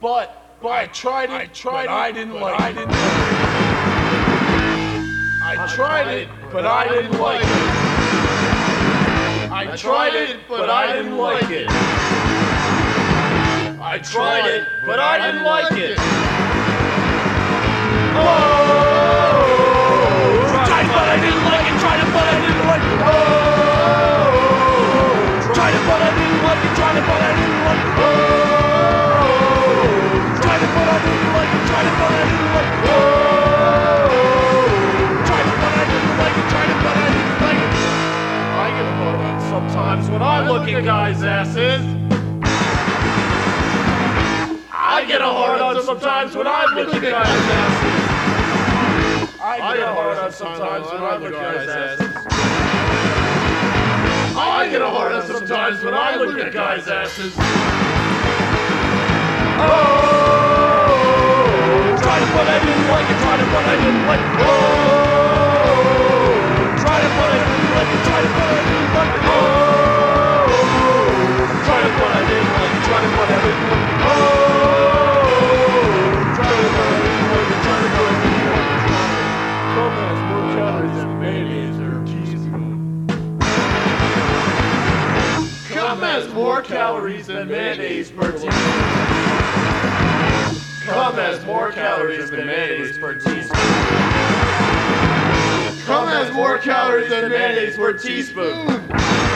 But, but I tried it. I tried it. I didn't like. I didn't. I tried it, but I didn't like it. I tried it, but I didn't like it. I tried it, but I didn't like it. Sometimes when I look at guys' asses. I get a hard on sometimes when I look at guys' asses. I get a hard on sometimes when I look at guys' asses. I get a hard on sometimes when I look at guys' asses. Oh, tried it but I didn't like it. Tried it but I didn't like it. Oh, has more calories than mayonnaise per teaspoon. Cum has more calories than mayonnaise per teaspoon. Cum has more calories than mayonnaise per teaspoon.